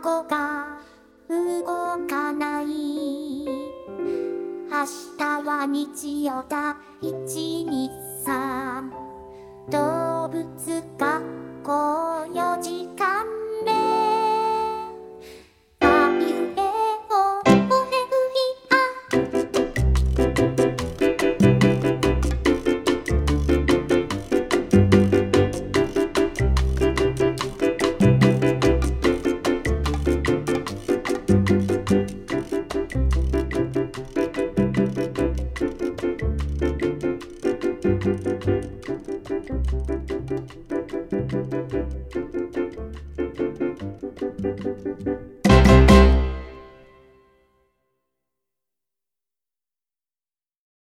箱が動かない。明日は日曜だ。123動物学校4時間。